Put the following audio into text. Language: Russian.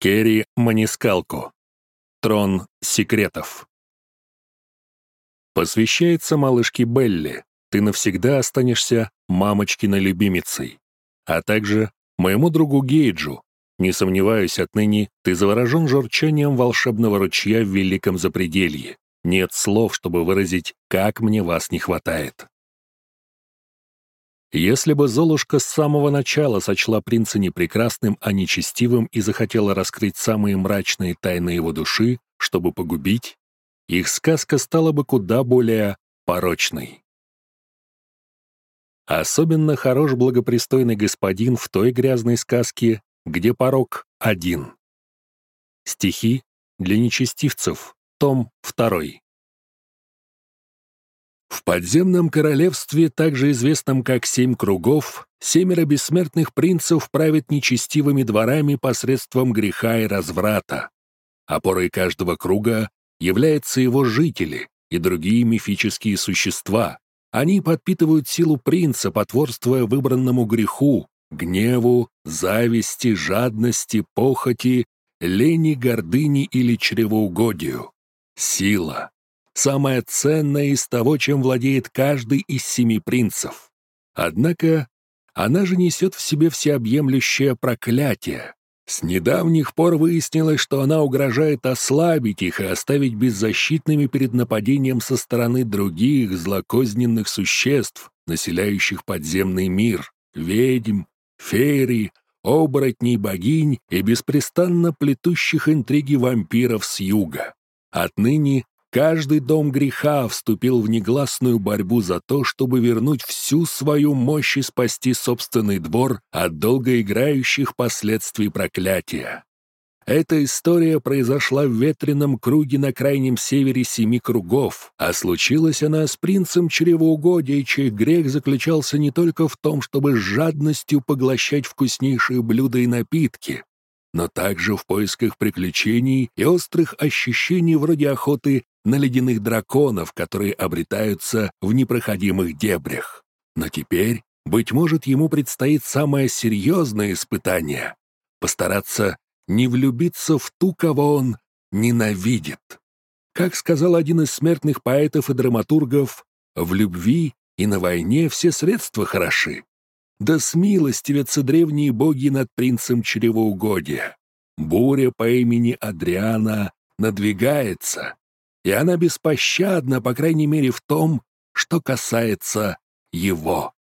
Керри Манискалко. Трон секретов. Посвящается малышке Белли. Ты навсегда останешься мамочкиной любимицей. А также моему другу Гейджу. Не сомневаюсь, отныне ты заворожен журчанием волшебного ручья в великом запределье. Нет слов, чтобы выразить, как мне вас не хватает. Если бы Золушка с самого начала сочла принца не прекрасным, а нечестивым и захотела раскрыть самые мрачные тайны его души, чтобы погубить, их сказка стала бы куда более порочной. Особенно хорош благопристойный господин в той грязной сказке, где порог один. Стихи для нечестивцев, том 2. В подземном королевстве, также известном как Семь Кругов, семеро бессмертных принцев правят нечестивыми дворами посредством греха и разврата. Опорой каждого круга являются его жители и другие мифические существа. Они подпитывают силу принца, потворствуя выбранному греху, гневу, зависти, жадности, похоти, лени, гордыни или чревоугодию. Сила, самое ценное из того, чем владеет каждый из семи принцев. Однако она же несет в себе всеобъемлющее проклятие. С недавних пор выяснилось, что она угрожает ослабить их и оставить беззащитными перед нападением со стороны других злокозненных существ, населяющих подземный мир, ведьм, фейри, оборотней богинь и беспрестанно плетущих интриги вампиров с юга. Отныне Каждый дом греха вступил в негласную борьбу за то, чтобы вернуть всю свою мощь и спасти собственный двор от долгоиграющих последствий проклятия. Эта история произошла в ветреном круге на крайнем севере семи кругов, а случилась она с принцем чревоугодия, чей грех заключался не только в том, чтобы с жадностью поглощать вкуснейшие блюда и напитки, но также в поисках приключений и острых ощущений вроде охоты на ледяных драконов, которые обретаются в непроходимых дебрях. Но теперь, быть может, ему предстоит самое серьезное испытание — постараться не влюбиться в ту, кого он ненавидит. Как сказал один из смертных поэтов и драматургов, в любви и на войне все средства хороши. Да смилостивятся древние боги над принцем чревоугодия. Буря по имени Адриана надвигается, и она беспощадна, по крайней мере, в том, что касается его.